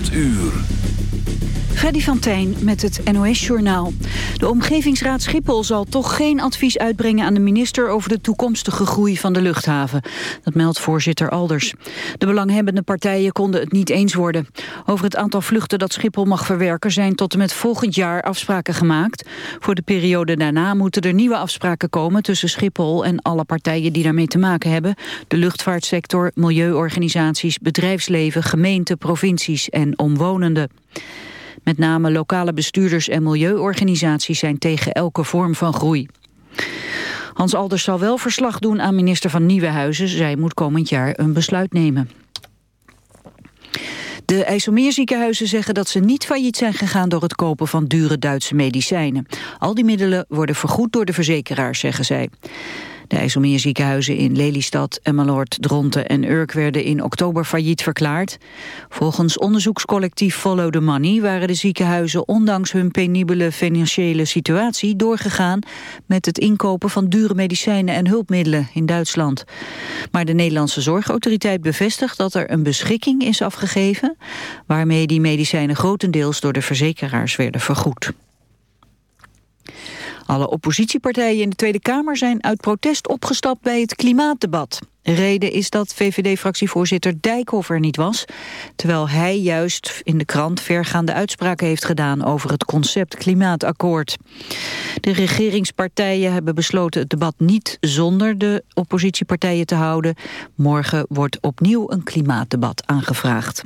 8 uur. Freddy van Tijn met het NOS-journaal. De Omgevingsraad Schiphol zal toch geen advies uitbrengen aan de minister... over de toekomstige groei van de luchthaven. Dat meldt voorzitter Alders. De belanghebbende partijen konden het niet eens worden. Over het aantal vluchten dat Schiphol mag verwerken... zijn tot en met volgend jaar afspraken gemaakt. Voor de periode daarna moeten er nieuwe afspraken komen... tussen Schiphol en alle partijen die daarmee te maken hebben. De luchtvaartsector, milieuorganisaties, bedrijfsleven... gemeenten, provincies en omwonenden. Met name lokale bestuurders en milieuorganisaties zijn tegen elke vorm van groei. Hans Alders zal wel verslag doen aan minister van Nieuwenhuizen. Zij moet komend jaar een besluit nemen. De IJsselmeerziekenhuizen zeggen dat ze niet failliet zijn gegaan door het kopen van dure Duitse medicijnen. Al die middelen worden vergoed door de verzekeraars, zeggen zij. De IJsselmeerziekenhuizen in Lelystad, Emmeloord, Dronten en Urk werden in oktober failliet verklaard. Volgens onderzoekscollectief Follow the Money waren de ziekenhuizen ondanks hun penibele financiële situatie doorgegaan met het inkopen van dure medicijnen en hulpmiddelen in Duitsland. Maar de Nederlandse Zorgautoriteit bevestigt dat er een beschikking is afgegeven waarmee die medicijnen grotendeels door de verzekeraars werden vergoed. Alle oppositiepartijen in de Tweede Kamer zijn uit protest opgestapt bij het klimaatdebat. reden is dat VVD-fractievoorzitter Dijkhoff er niet was... terwijl hij juist in de krant vergaande uitspraken heeft gedaan... over het concept klimaatakkoord. De regeringspartijen hebben besloten het debat niet zonder de oppositiepartijen te houden. Morgen wordt opnieuw een klimaatdebat aangevraagd.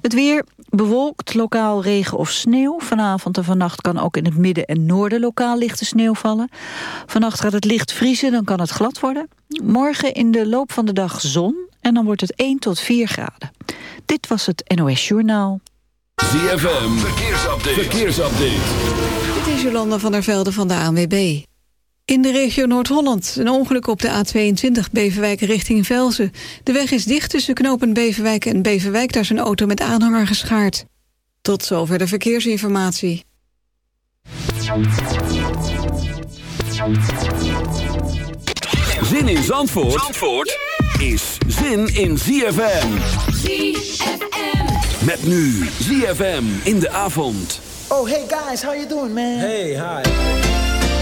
Het weer bewolkt, lokaal regen of sneeuw. Vanavond en vannacht kan ook in het midden en noorden lokaal lichte sneeuw vallen. Vannacht gaat het licht vriezen, dan kan het glad worden. Morgen in de loop van de dag zon en dan wordt het 1 tot 4 graden. Dit was het NOS Journaal. ZFM, verkeersupdate. verkeersupdate. Dit is Jolanda van der Velde van de ANWB. In de regio Noord-Holland een ongeluk op de A22 Beverwijk richting Velzen. De weg is dicht tussen knopen Beverwijk en Beverwijk. Daar is een auto met aanhanger geschaard. Tot zover de verkeersinformatie. Zin in Zandvoort, Zandvoort is zin in ZFM. ZFM. Met nu ZFM in de avond. Oh, hey guys, how you doing, man? Hey, hi.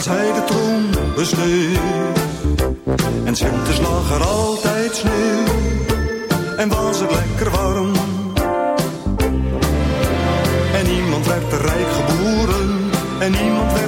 als hij de troon besneed. En winters lag er altijd sneeuw en was het lekker warm. En niemand werd rijk geboren en niemand werd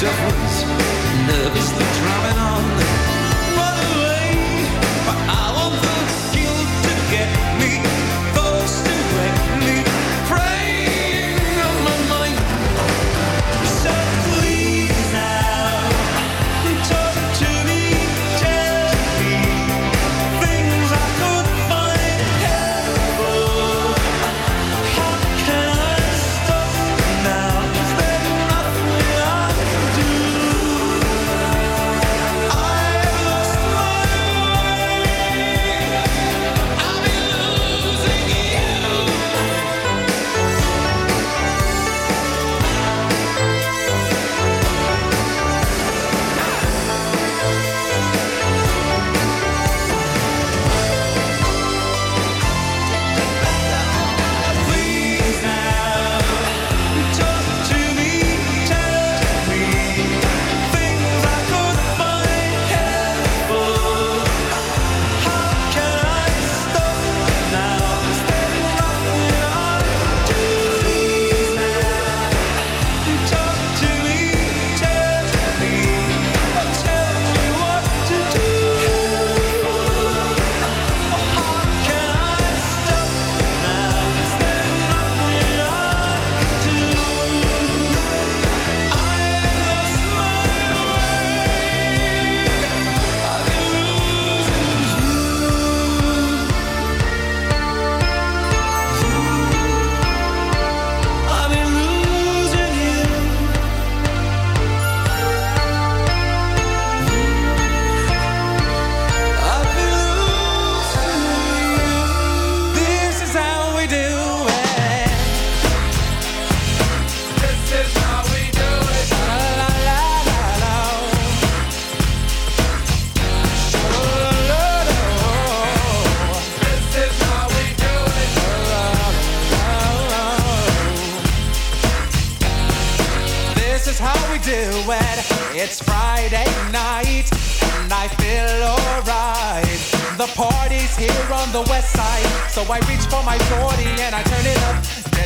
difference. Nervously drumming on, run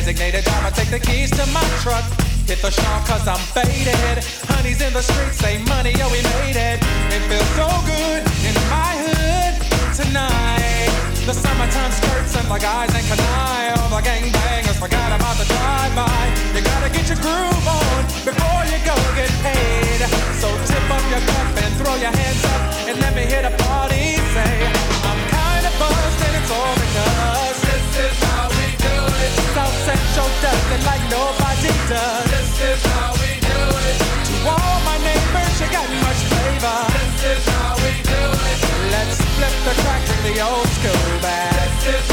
Designated driver, take the keys to my truck. Hit the shop cause I'm faded. Honey's in the streets, say money, oh we made it. It feels so good in my hood tonight. The summertime skirts and the guys ain't connive. The gangbangers forgot about the drive-by. You gotta get your groove on before you go get paid. So tip up your cup and throw your hands up and let me hit a party. Say, I'm kinda buzzed and it's all like nobody does. This is how we do it. To all my neighbors, you got much flavor. This is how we do it. Let's flip the track to the old school back.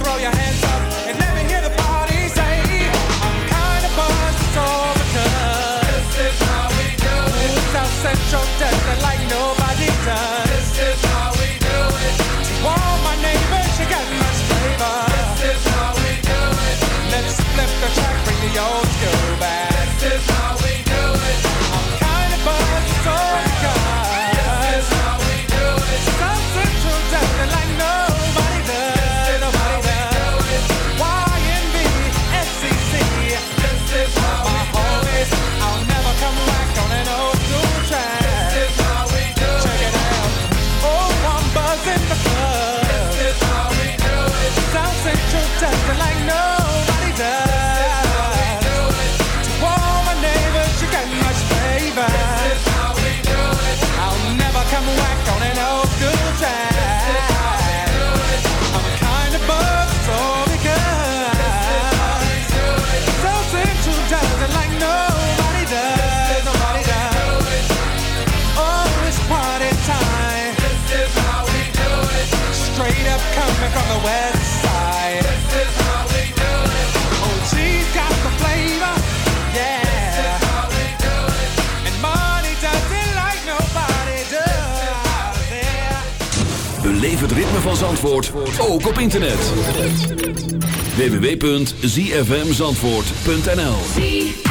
Straight up coming from the west side. This is how we do it. Oh, she's got the flavor. Yeah. This is how we do it. And money does it like nobody does. Yeah. Beleef het ritme van Zandvoort, ook op internet. www.zfmzandvoort.nl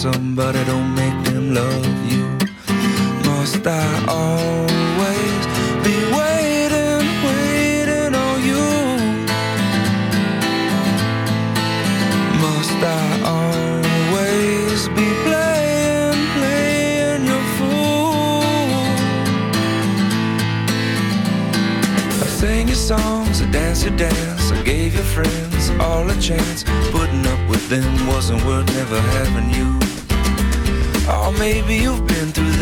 somebody, don't make them love you. Must I always be waiting, waiting on you? Must I always be playing, playing your fool? I sang your songs, I danced your dance, I gave your friends all a chance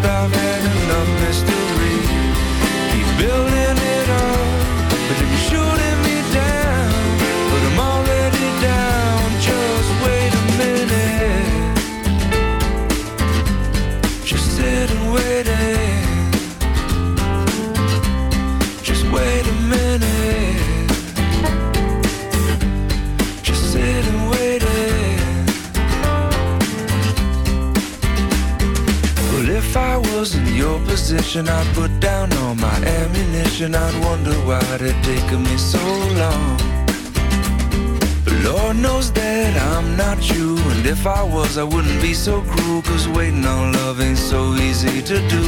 stop so cruel, cause waiting on love ain't so easy to do.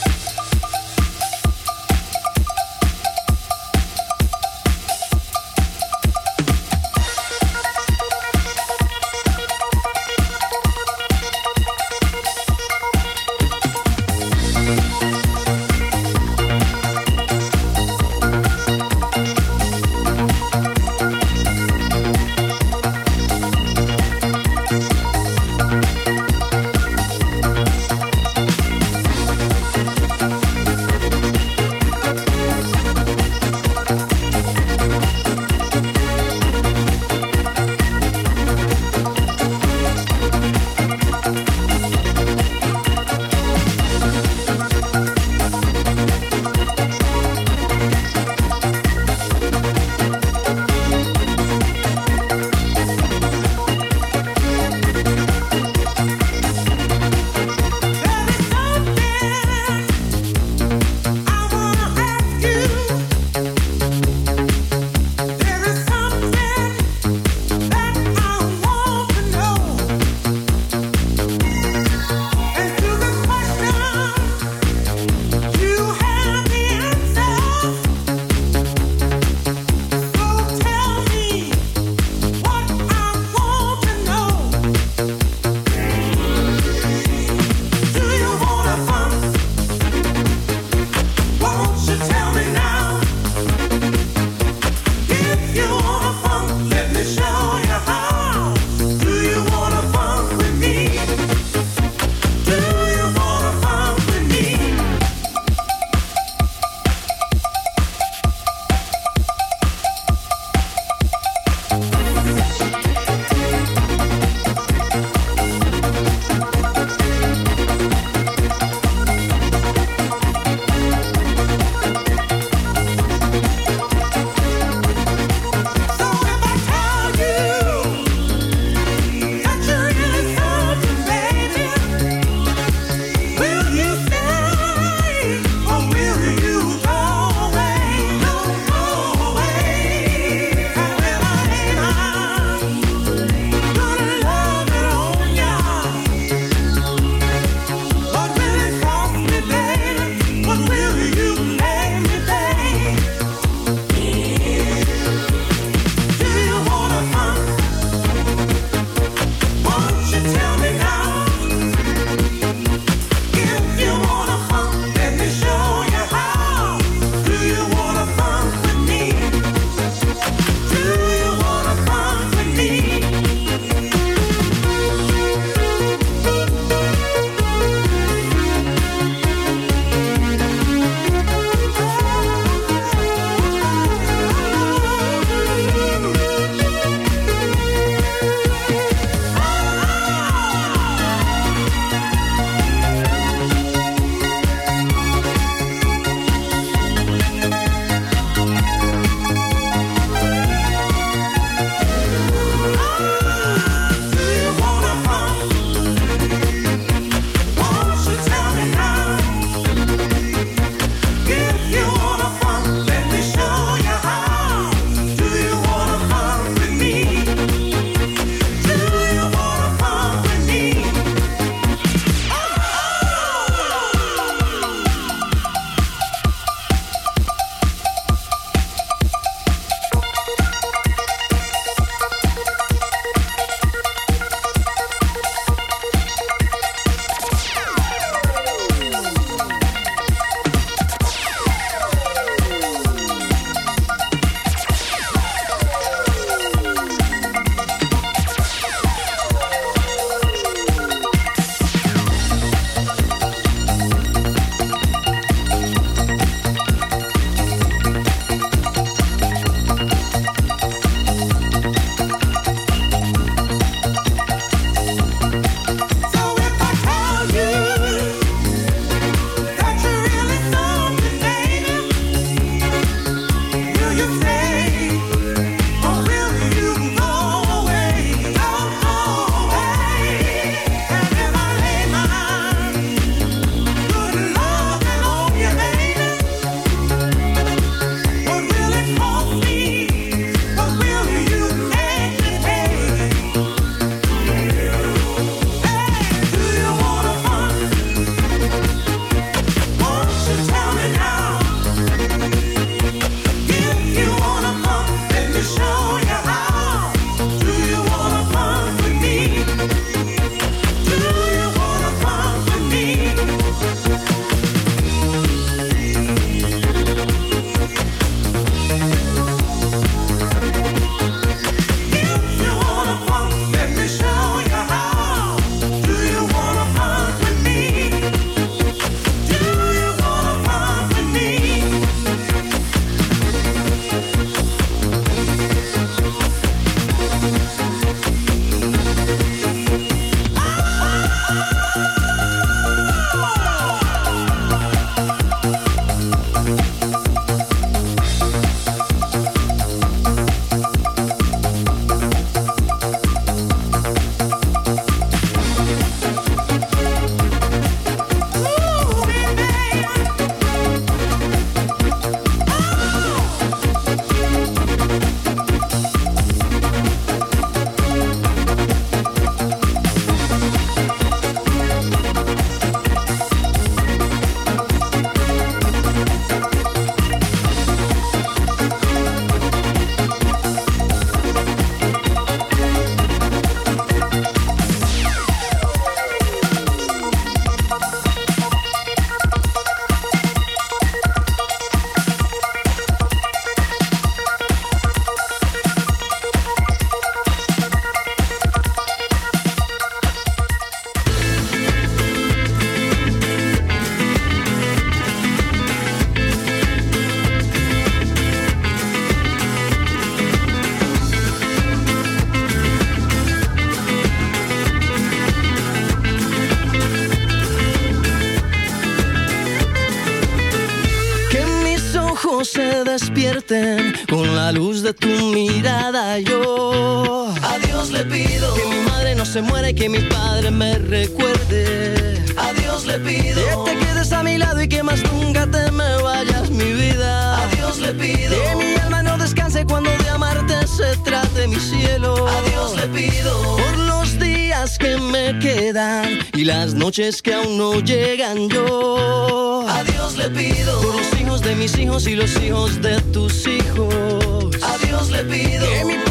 Se muera y que mi padre me recuerde. A Dios le pido que te quedes a mi lado y que más nunca te me vayas, mi vida. A Dios le pido que mi alma no descanse cuando de amarte se trate mi cielo. A Dios le pido por los días que me quedan y las noches que aún no llegan yo. A Dios le pido por los hijos de mis hijos y los hijos de tus hijos. A Dios le pido que mi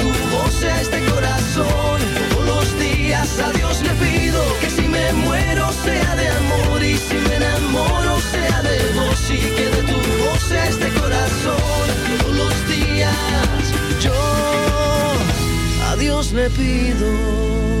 le pido.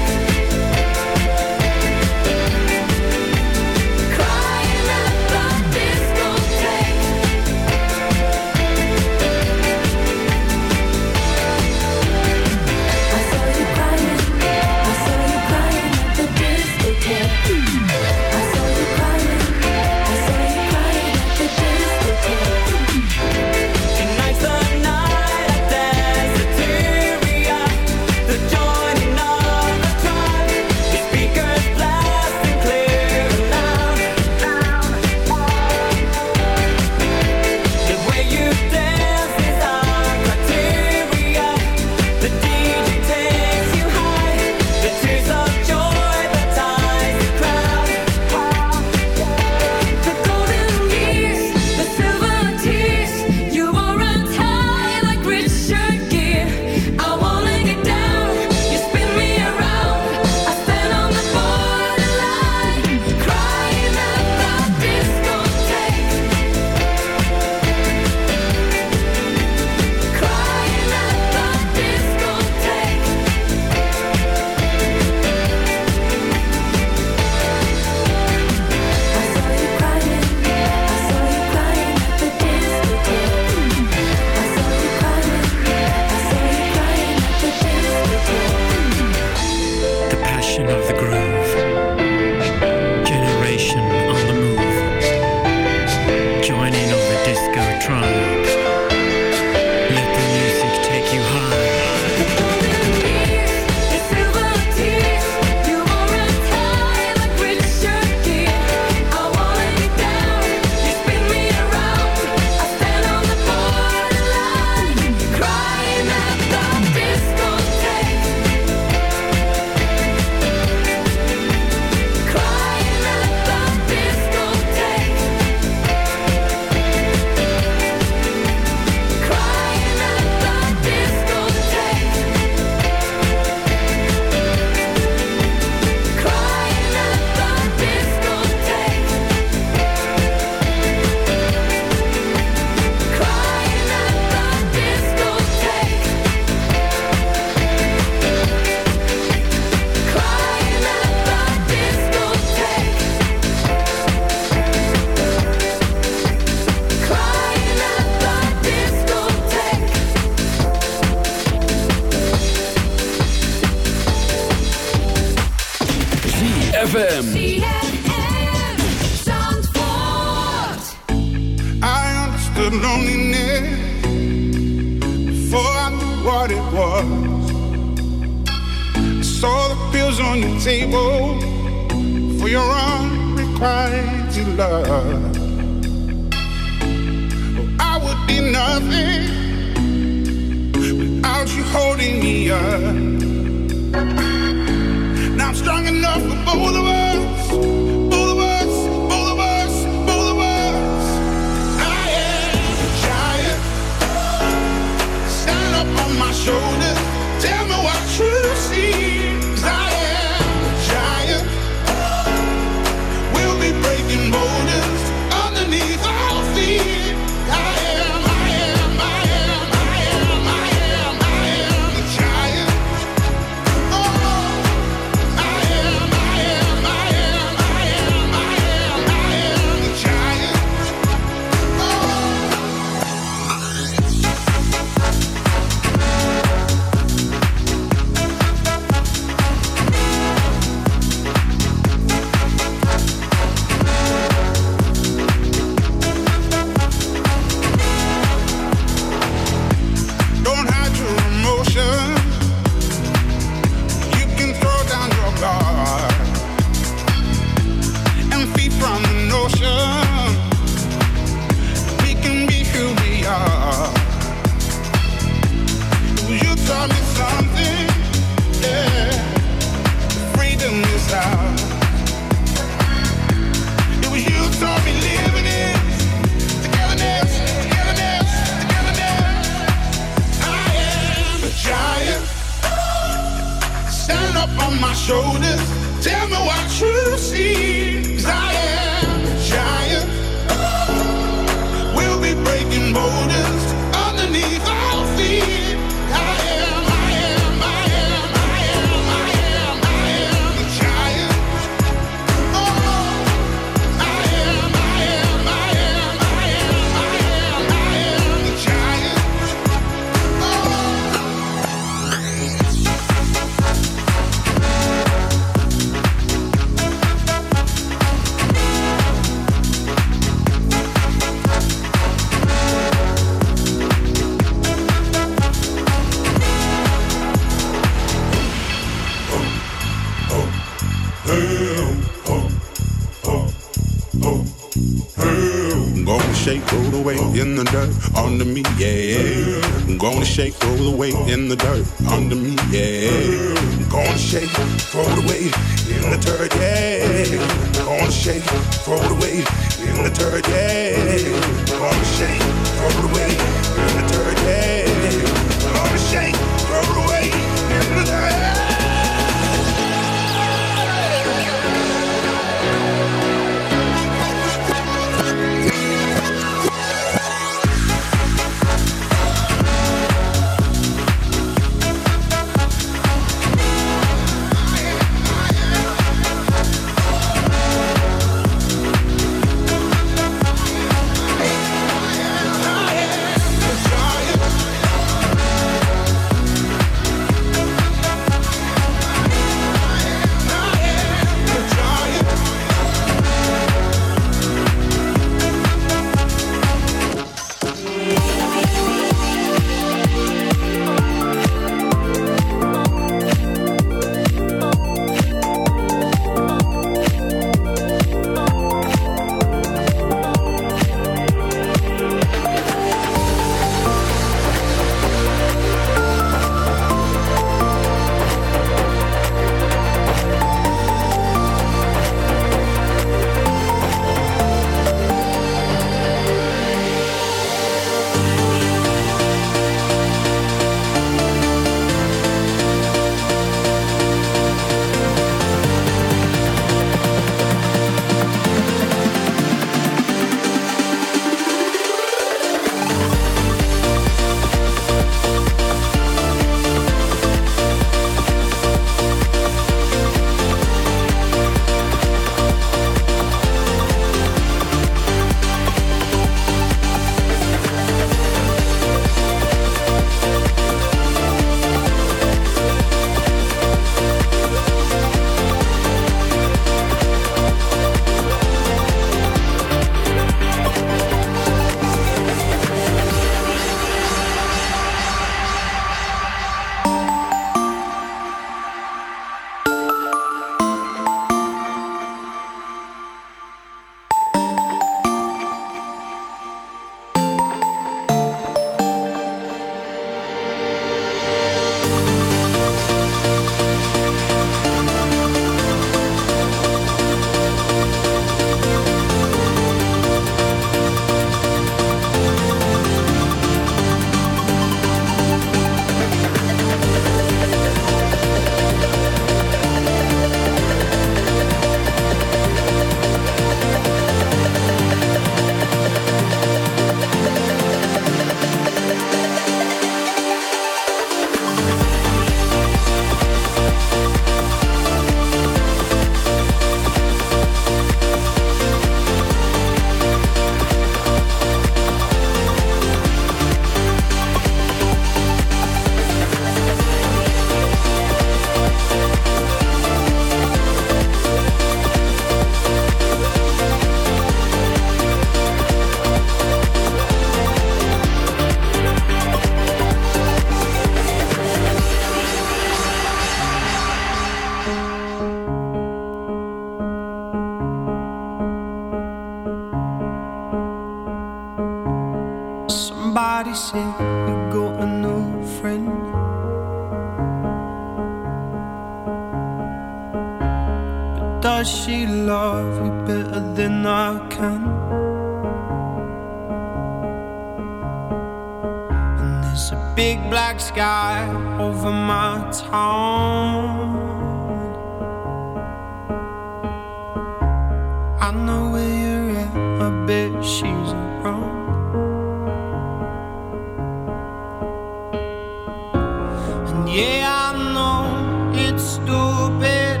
Yeah, I know it's stupid,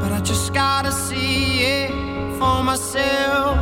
but I just gotta see it for myself.